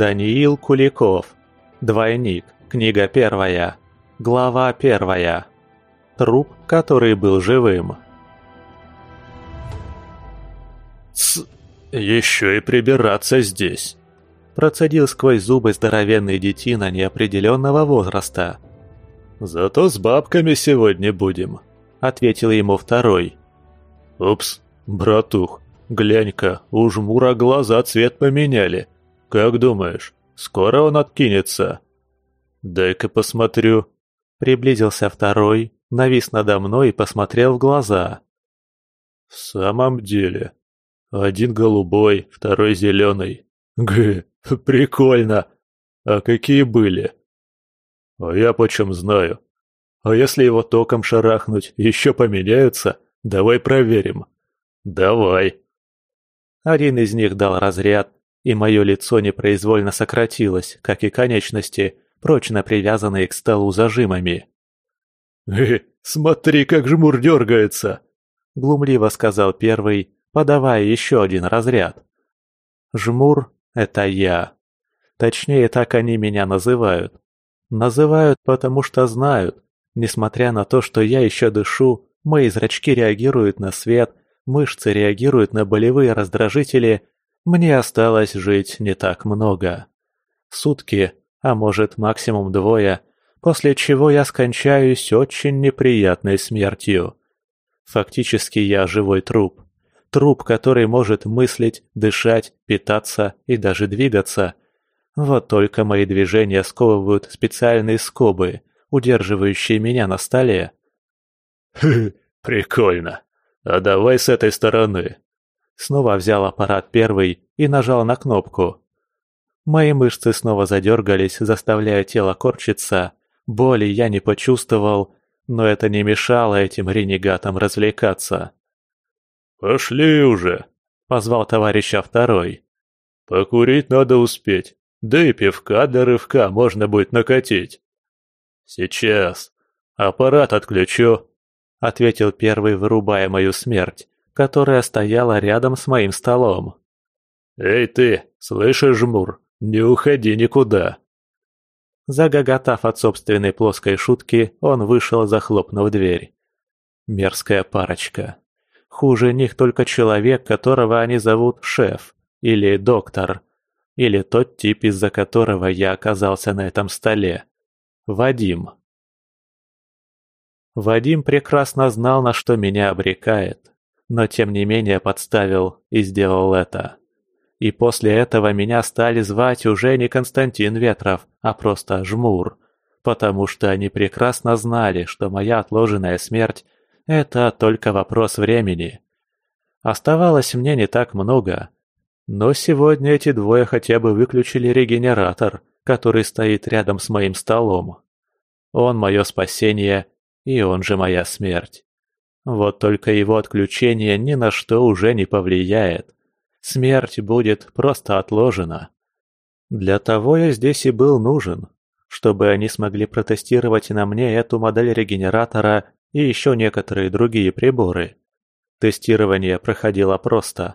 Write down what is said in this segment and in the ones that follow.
Даниил Куликов. Двойник. Книга первая. Глава первая. Труп, который был живым. «Тсс, еще и прибираться здесь!» Процедил сквозь зубы здоровенный детина неопределенного возраста. «Зато с бабками сегодня будем», — ответил ему второй. «Упс, братух, глянь-ка, у жмура глаза цвет поменяли. Как думаешь, скоро он откинется?» «Дай-ка посмотрю». Приблизился второй, навис надо мной и посмотрел в глаза. «В самом деле, один голубой, второй зеленый. Г, прикольно. А какие были?» «А я почем знаю. А если его током шарахнуть, еще поменяются? Давай проверим». «Давай». Один из них дал разряд, и мое лицо непроизвольно сократилось, как и конечности, прочно привязанные к столу зажимами. «Э, смотри, как жмур дергается!» — глумливо сказал первый, подавая еще один разряд. «Жмур — это я. Точнее, так они меня называют. Называют, потому что знают. Несмотря на то, что я еще дышу, мои зрачки реагируют на свет, мышцы реагируют на болевые раздражители, мне осталось жить не так много. Сутки, а может максимум двое, после чего я скончаюсь очень неприятной смертью. Фактически я живой труп. Труп, который может мыслить, дышать, питаться и даже двигаться. Вот только мои движения сковывают специальные скобы, удерживающие меня на столе. «Хм, прикольно. А давай с этой стороны». Снова взял аппарат первый и нажал на кнопку. Мои мышцы снова задергались, заставляя тело корчиться. Боли я не почувствовал, но это не мешало этим ренегатам развлекаться. «Пошли уже!» — позвал товарища второй. «Покурить надо успеть, да и пивка до рывка можно будет накатить». «Сейчас. Аппарат отключу», — ответил первый, вырубая мою смерть, которая стояла рядом с моим столом. «Эй ты, слышишь, жмур, не уходи никуда!» Загоготав от собственной плоской шутки, он вышел, захлопнув дверь. Мерзкая парочка. Хуже них только человек, которого они зовут шеф, или доктор, или тот тип, из-за которого я оказался на этом столе. Вадим. Вадим прекрасно знал, на что меня обрекает, но тем не менее подставил и сделал это. И после этого меня стали звать уже не Константин Ветров, а просто Жмур, потому что они прекрасно знали, что моя отложенная смерть – это только вопрос времени. Оставалось мне не так много, но сегодня эти двое хотя бы выключили регенератор, который стоит рядом с моим столом. Он мое спасение, и он же моя смерть. Вот только его отключение ни на что уже не повлияет. Смерть будет просто отложена. Для того я здесь и был нужен, чтобы они смогли протестировать на мне эту модель регенератора и еще некоторые другие приборы. Тестирование проходило просто.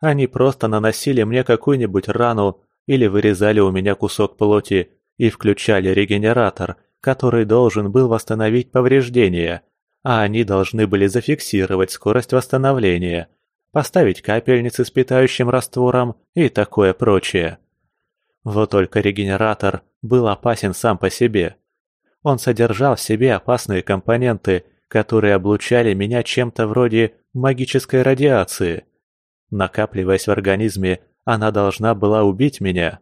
Они просто наносили мне какую-нибудь рану или вырезали у меня кусок плоти и включали регенератор, который должен был восстановить повреждения, а они должны были зафиксировать скорость восстановления – поставить капельницы с питающим раствором и такое прочее. Вот только регенератор был опасен сам по себе. Он содержал в себе опасные компоненты, которые облучали меня чем-то вроде магической радиации. Накапливаясь в организме, она должна была убить меня.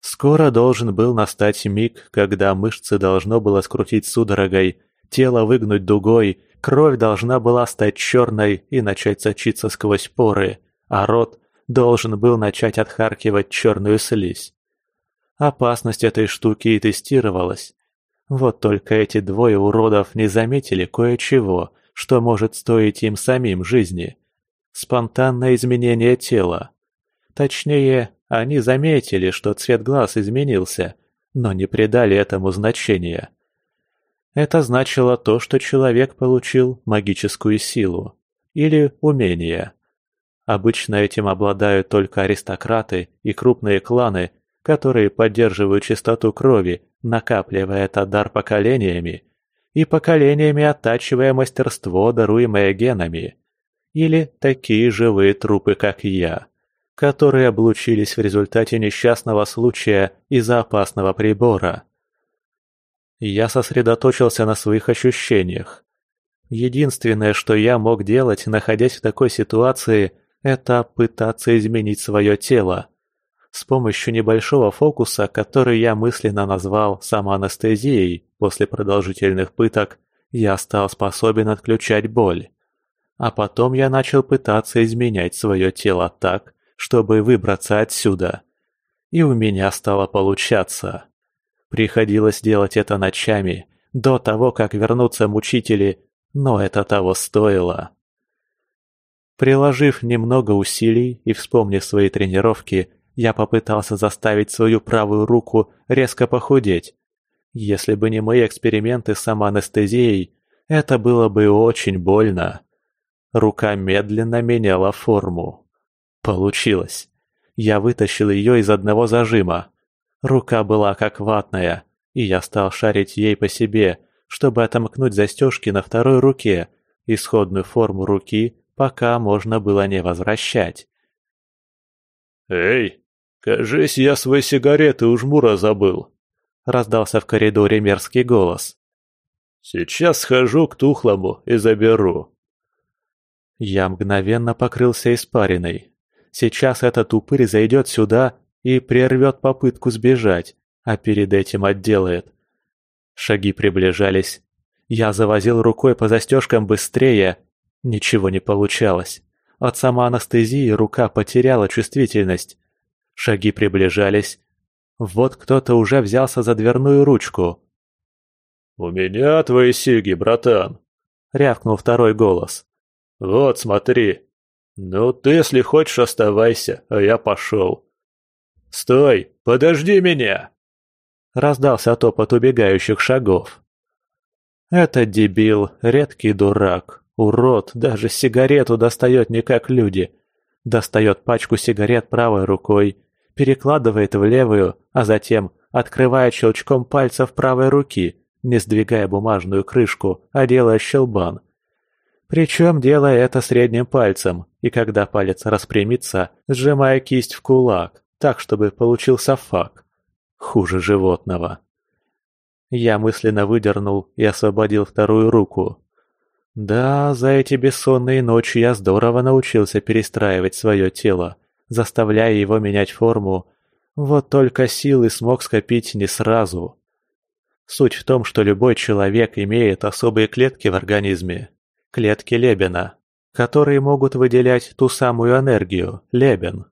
Скоро должен был настать миг, когда мышцы должно было скрутить судорогой, тело выгнуть дугой, Кровь должна была стать черной и начать сочиться сквозь поры, а рот должен был начать отхаркивать черную слизь. Опасность этой штуки и тестировалась. Вот только эти двое уродов не заметили кое-чего, что может стоить им самим жизни. Спонтанное изменение тела. Точнее, они заметили, что цвет глаз изменился, но не придали этому значения. Это значило то, что человек получил магическую силу или умение. Обычно этим обладают только аристократы и крупные кланы, которые поддерживают чистоту крови, накапливая этот дар поколениями, и поколениями оттачивая мастерство, даруемое генами. Или такие живые трупы, как я, которые облучились в результате несчастного случая из-за опасного прибора. Я сосредоточился на своих ощущениях. Единственное, что я мог делать, находясь в такой ситуации, это пытаться изменить свое тело. С помощью небольшого фокуса, который я мысленно назвал самоанестезией после продолжительных пыток, я стал способен отключать боль. А потом я начал пытаться изменять свое тело так, чтобы выбраться отсюда. И у меня стало получаться. Приходилось делать это ночами, до того, как вернутся мучители, но это того стоило. Приложив немного усилий и вспомнив свои тренировки, я попытался заставить свою правую руку резко похудеть. Если бы не мои эксперименты с самоанестезией, это было бы очень больно. Рука медленно меняла форму. Получилось. Я вытащил ее из одного зажима. Рука была как ватная, и я стал шарить ей по себе, чтобы отомкнуть застежки на второй руке, исходную форму руки пока можно было не возвращать. «Эй, кажись, я свои сигареты у жмура забыл», — раздался в коридоре мерзкий голос. «Сейчас схожу к тухлому и заберу». Я мгновенно покрылся испариной. Сейчас этот упырь зайдет сюда и прервет попытку сбежать, а перед этим отделает. Шаги приближались. Я завозил рукой по застежкам быстрее. Ничего не получалось. От самоанестезии рука потеряла чувствительность. Шаги приближались. Вот кто-то уже взялся за дверную ручку. «У меня твои сиги, братан!» — рявкнул второй голос. «Вот, смотри. Ну, ты, если хочешь, оставайся, а я пошел». «Стой! Подожди меня!» Раздался топот убегающих шагов. Этот дебил, редкий дурак, урод, даже сигарету достает не как люди. Достает пачку сигарет правой рукой, перекладывает в левую, а затем открывает щелчком пальцев правой руки, не сдвигая бумажную крышку, а делая щелбан. Причем делая это средним пальцем, и когда палец распрямится, сжимая кисть в кулак, так, чтобы получился фак. Хуже животного. Я мысленно выдернул и освободил вторую руку. Да, за эти бессонные ночи я здорово научился перестраивать свое тело, заставляя его менять форму, вот только силы смог скопить не сразу. Суть в том, что любой человек имеет особые клетки в организме, клетки Лебена, которые могут выделять ту самую энергию, Лебен.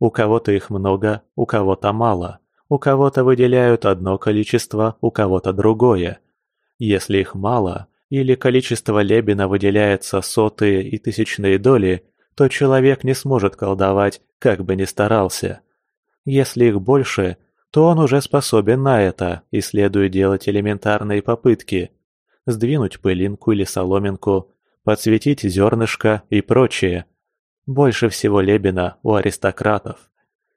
У кого-то их много, у кого-то мало. У кого-то выделяют одно количество, у кого-то другое. Если их мало, или количество лебена выделяется сотые и тысячные доли, то человек не сможет колдовать, как бы ни старался. Если их больше, то он уже способен на это и следует делать элементарные попытки. Сдвинуть пылинку или соломинку, подсветить зернышко и прочее. Больше всего лебена у аристократов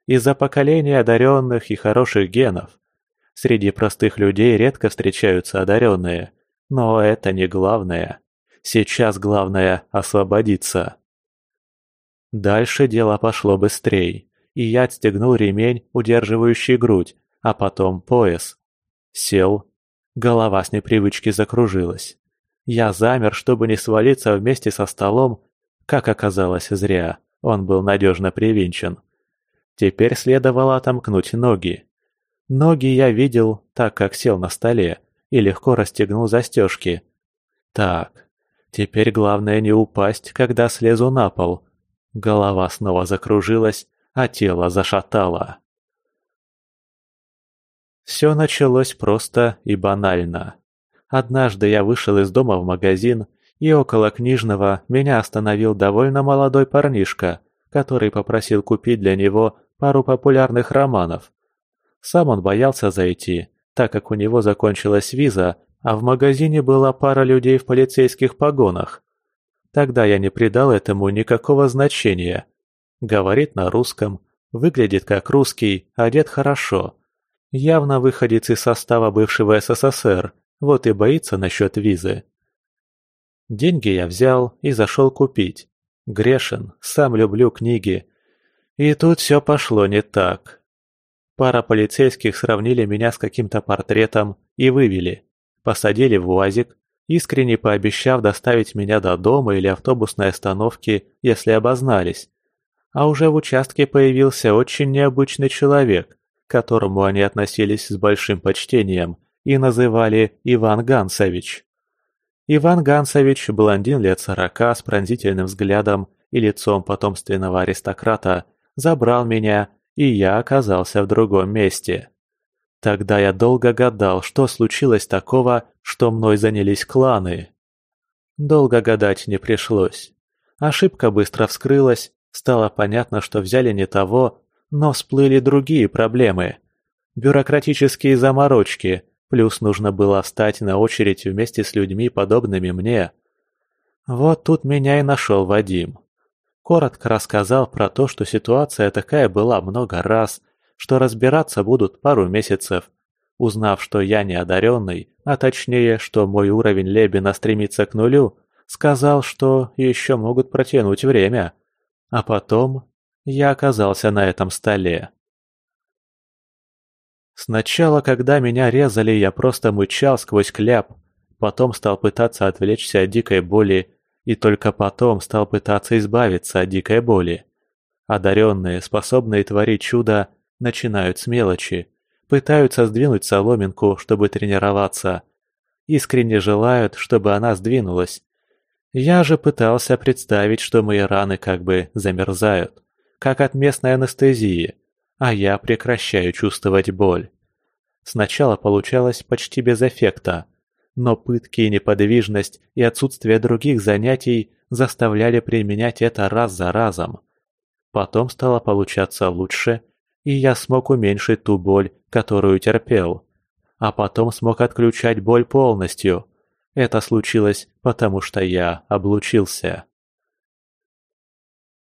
из-за поколения одаренных и хороших генов. Среди простых людей редко встречаются одаренные, но это не главное. Сейчас главное – освободиться. Дальше дело пошло быстрее, и я отстегнул ремень, удерживающий грудь, а потом пояс. Сел. Голова с непривычки закружилась. Я замер, чтобы не свалиться вместе со столом. Как оказалось, зря. Он был надежно привинчен. Теперь следовало отомкнуть ноги. Ноги я видел, так как сел на столе и легко расстегнул застежки. Так, теперь главное не упасть, когда слезу на пол. Голова снова закружилась, а тело зашатало. Все началось просто и банально. Однажды я вышел из дома в магазин, и около книжного меня остановил довольно молодой парнишка, который попросил купить для него пару популярных романов. Сам он боялся зайти, так как у него закончилась виза, а в магазине была пара людей в полицейских погонах. Тогда я не придал этому никакого значения. Говорит на русском, Выглядит как русский, одет хорошо. Явно выходец из состава бывшего СССР, вот и боится насчет визы. Деньги я взял и зашел купить. Грешен, сам люблю книги. И тут все пошло не так. Пара полицейских сравнили меня с каким-то портретом и вывели. Посадили в УАЗик, искренне пообещав доставить меня до дома или автобусной остановки, если обознались. А уже в участке появился очень необычный человек, к которому они относились с большим почтением и называли Иван Гансович. Иван Гансович, блондин лет сорока с пронзительным взглядом и лицом потомственного аристократа, забрал меня, и я оказался в другом месте. Тогда я долго гадал, что случилось такого, что мной занялись кланы. Долго гадать не пришлось. Ошибка быстро вскрылась, стало понятно, что взяли не того, но всплыли другие проблемы. Бюрократические заморочки, плюс нужно было встать на очередь вместе с людьми, подобными мне. Вот тут меня и нашел Вадим. Коротко рассказал про то, что ситуация такая была много раз, что разбираться будут пару месяцев. Узнав, что я не одаренный, а точнее, что мой уровень Лебена стремится к нулю, сказал, что еще могут протянуть время. А потом я оказался на этом столе. Сначала, когда меня резали, я просто мычал сквозь кляп, потом стал пытаться отвлечься от дикой боли и только потом стал пытаться избавиться от дикой боли. Одаренные, способные творить чудо, начинают с мелочи, пытаются сдвинуть соломинку, чтобы тренироваться. Искренне желают, чтобы она сдвинулась. Я же пытался представить, что мои раны как бы замерзают, как от местной анестезии, а я прекращаю чувствовать боль. Сначала получалось почти без эффекта, но пытки, неподвижность и отсутствие других занятий заставляли применять это раз за разом. Потом стало получаться лучше, и я смог уменьшить ту боль, которую терпел. А потом смог отключать боль полностью. Это случилось, потому что я облучился.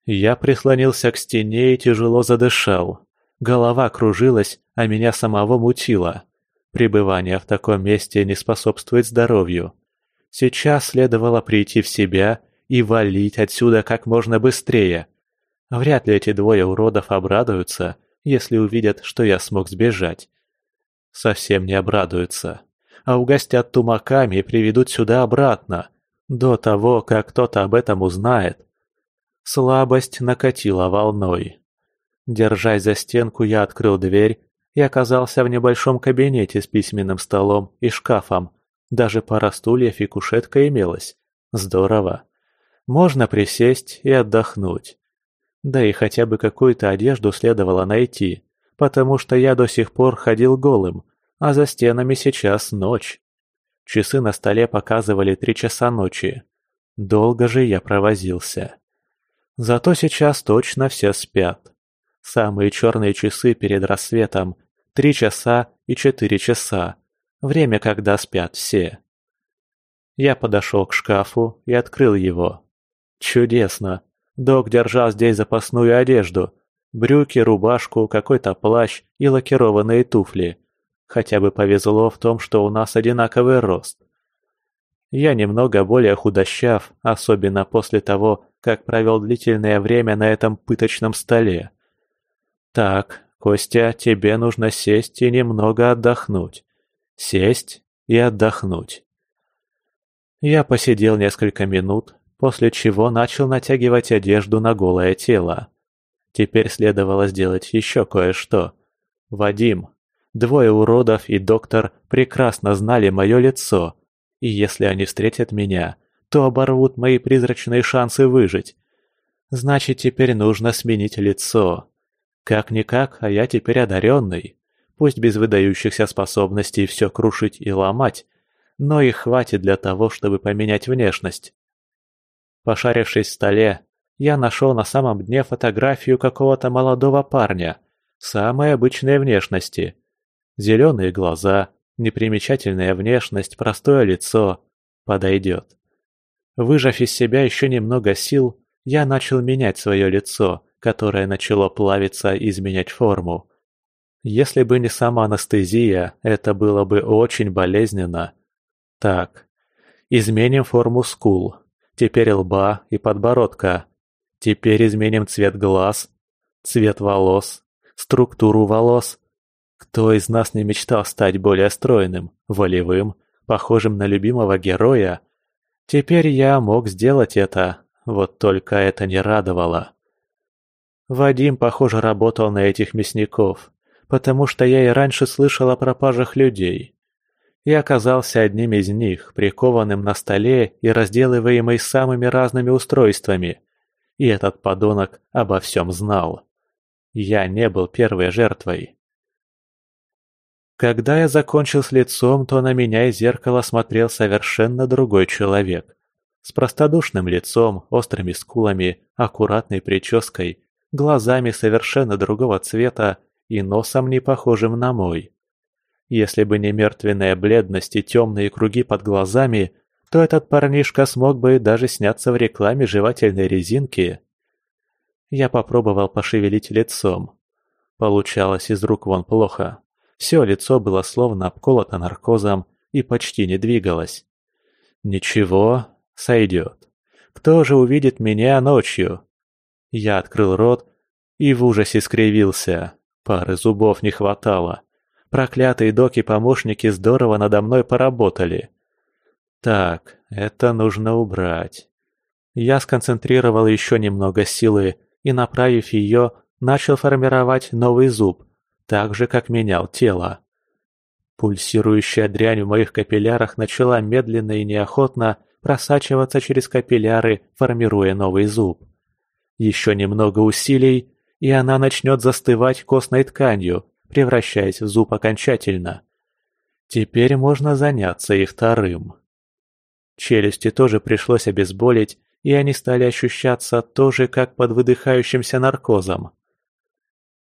Я прислонился к стене и тяжело задышал. Голова кружилась, а меня самого мутило. Пребывание в таком месте не способствует здоровью. Сейчас следовало прийти в себя и валить отсюда как можно быстрее. Вряд ли эти двое уродов обрадуются, если увидят, что я смог сбежать. Совсем не обрадуются, а угостят тумаками и приведут сюда обратно, до того, как кто-то об этом узнает. Слабость накатила волной. Держась за стенку, я открыл дверь и оказался в небольшом кабинете с письменным столом и шкафом. Даже пара стульев и кушетка имелась. Здорово. Можно присесть и отдохнуть. Да и хотя бы какую-то одежду следовало найти, потому что я до сих пор ходил голым, а за стенами сейчас ночь. Часы на столе показывали три часа ночи. Долго же я провозился. Зато сейчас точно все спят. Самые черные часы перед рассветом. Три часа и четыре часа. Время, когда спят все. Я подошел к шкафу и открыл его. Чудесно. Док держал здесь запасную одежду. Брюки, рубашку, какой-то плащ и лакированные туфли. Хотя бы повезло в том, что у нас одинаковый рост. Я немного более худощав, особенно после того, как провел длительное время на этом пыточном столе. «Так, Костя, тебе нужно сесть и немного отдохнуть. Сесть и отдохнуть». Я посидел несколько минут, после чего начал натягивать одежду на голое тело. Теперь следовало сделать еще кое-что. Вадим, двое уродов и доктор прекрасно знали мое лицо, и если они встретят меня, то оборвут мои призрачные шансы выжить. Значит, теперь нужно сменить лицо. Как-никак, а я теперь одаренный. Пусть без выдающихся способностей все крушить и ломать, но их хватит для того, чтобы поменять внешность. Пошарившись в столе, я нашел на самом дне фотографию какого-то молодого парня, самой обычной внешности. Зеленые глаза, непримечательная внешность, простое лицо. Подойдет. Выжав из себя еще немного сил, я начал менять свое лицо, которое начало плавиться и изменять форму. Если бы не сама анестезия, это было бы очень болезненно. Так, изменим форму скул, теперь лба и подбородка. Теперь изменим цвет глаз, цвет волос, структуру волос. Кто из нас не мечтал стать более стройным, волевым, похожим на любимого героя? Теперь я мог сделать это, вот только это не радовало. Вадим, похоже, работал на этих мясников, потому что я и раньше слышал о пропажах людей. И оказался одним из них, прикованным на столе и разделываемый самыми разными устройствами. И этот подонок обо всем знал. Я не был первой жертвой. Когда я закончил с лицом, то на меня из зеркала смотрел совершенно другой человек. С простодушным лицом, острыми скулами, аккуратной прической глазами совершенно другого цвета и носом не похожим на мой. Если бы не мертвенная бледность и темные круги под глазами, то этот парнишка смог бы даже сняться в рекламе жевательной резинки. Я попробовал пошевелить лицом. Получалось из рук вон плохо. Все лицо было словно обколото наркозом и почти не двигалось. Ничего, сойдет. Кто же увидит меня ночью? Я открыл рот и в ужасе скривился. Пары зубов не хватало. Проклятые доки-помощники здорово надо мной поработали. Так, это нужно убрать. Я сконцентрировал еще немного силы и, направив ее, начал формировать новый зуб, так же, как менял тело. Пульсирующая дрянь в моих капиллярах начала медленно и неохотно просачиваться через капилляры, формируя новый зуб. Еще немного усилий, и она начнет застывать костной тканью, превращаясь в зуб окончательно. Теперь можно заняться и вторым. Челюсти тоже пришлось обезболить, и они стали ощущаться тоже как под выдыхающимся наркозом.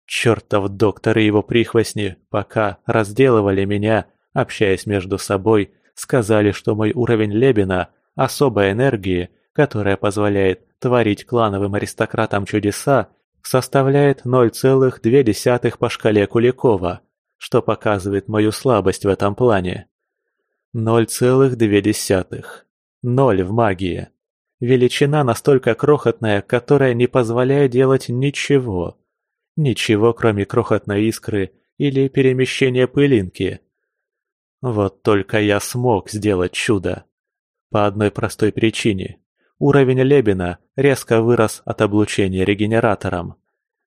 Чертов доктор и его прихвостни, пока разделывали меня, общаясь между собой, сказали, что мой уровень Лебена, особой энергии, которая позволяет творить клановым аристократам чудеса, составляет 0,2 по шкале Куликова, что показывает мою слабость в этом плане. 0,2. Ноль в магии. Величина настолько крохотная, которая не позволяет делать ничего. Ничего, кроме крохотной искры или перемещения пылинки. Вот только я смог сделать чудо. По одной простой причине. Уровень Лебена резко вырос от облучения регенератором.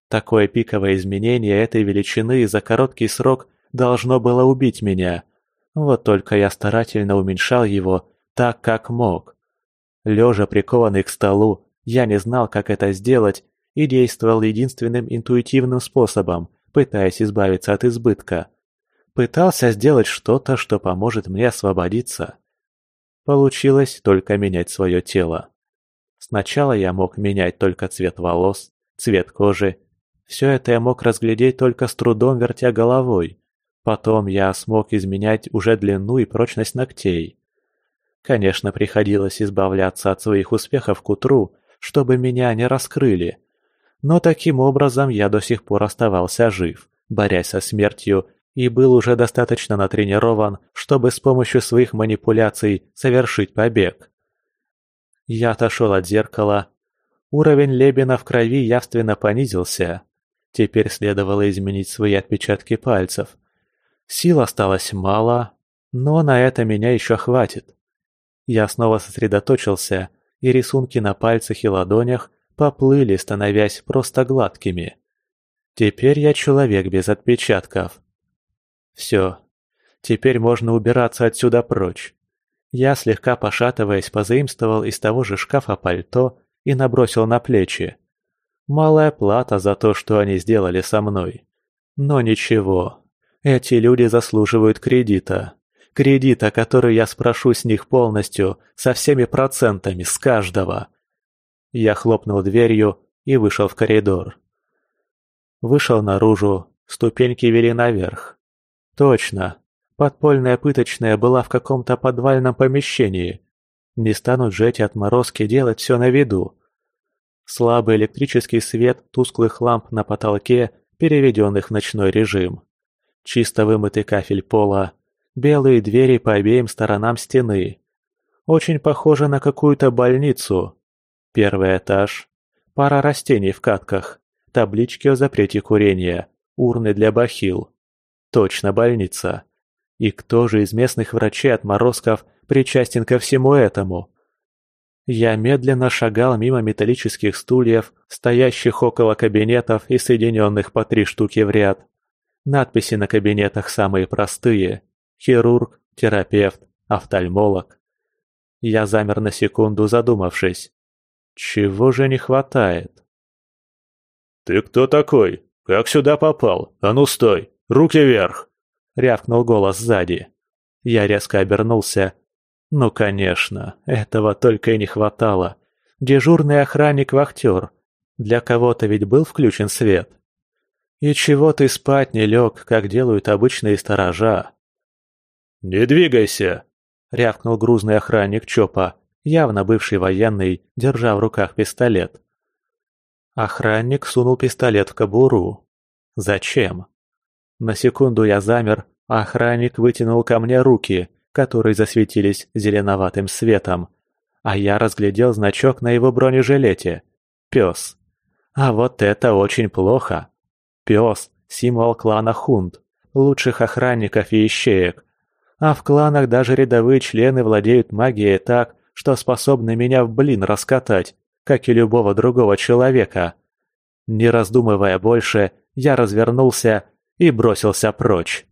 Такое пиковое изменение этой величины за короткий срок должно было убить меня. Вот только я старательно уменьшал его так, как мог. Лежа прикованный к столу, я не знал, как это сделать, и действовал единственным интуитивным способом, пытаясь избавиться от избытка. Пытался сделать что-то, что поможет мне освободиться. Получилось только менять свое тело. Сначала я мог менять только цвет волос, цвет кожи. Все это я мог разглядеть только с трудом вертя головой. Потом я смог изменять уже длину и прочность ногтей. Конечно, приходилось избавляться от своих успехов к утру, чтобы меня не раскрыли. Но таким образом я до сих пор оставался жив, борясь со смертью, и был уже достаточно натренирован, чтобы с помощью своих манипуляций совершить побег. Я отошел от зеркала. Уровень Лебена в крови явственно понизился. Теперь следовало изменить свои отпечатки пальцев. Сил осталось мало, но на это меня еще хватит. Я снова сосредоточился, и рисунки на пальцах и ладонях поплыли, становясь просто гладкими. Теперь я человек без отпечатков. Все. Теперь можно убираться отсюда прочь. Я, слегка пошатываясь, позаимствовал из того же шкафа пальто и набросил на плечи. Малая плата за то, что они сделали со мной. Но ничего. Эти люди заслуживают кредита. Кредита, который я спрошу с них полностью, со всеми процентами, с каждого. Я хлопнул дверью и вышел в коридор. Вышел наружу, ступеньки вели наверх. Точно, Подпольная пыточная была в каком-то подвальном помещении. Не станут же эти отморозки делать все на виду. Слабый электрический свет тусклых ламп на потолке, переведенных в ночной режим. Чисто вымытый кафель пола, белые двери по обеим сторонам стены. Очень похоже на какую-то больницу. Первый этаж. Пара растений в катках. Таблички о запрете курения. Урны для бахил. Точно больница. И кто же из местных врачей-отморозков причастен ко всему этому? Я медленно шагал мимо металлических стульев, стоящих около кабинетов и соединенных по три штуки в ряд. Надписи на кабинетах самые простые – хирург, терапевт, офтальмолог. Я замер на секунду, задумавшись. Чего же не хватает? «Ты кто такой? Как сюда попал? А ну стой! Руки вверх!» — рявкнул голос сзади. Я резко обернулся. Ну, конечно, этого только и не хватало. Дежурный охранник-вахтер. Для кого-то ведь был включен свет. И чего ты спать не лег, как делают обычные сторожа? «Не двигайся!» — рявкнул грузный охранник Чопа, явно бывший военный, держа в руках пистолет. Охранник сунул пистолет в кобуру. Зачем? На секунду я замер, а охранник вытянул ко мне руки, которые засветились зеленоватым светом, а я разглядел значок на его бронежилете. Пес. А вот это очень плохо. Пес – символ клана Хунд, лучших охранников и ищеек. А в кланах даже рядовые члены владеют магией так, что способны меня в блин раскатать, как и любого другого человека. Не раздумывая больше, я развернулся и бросился прочь.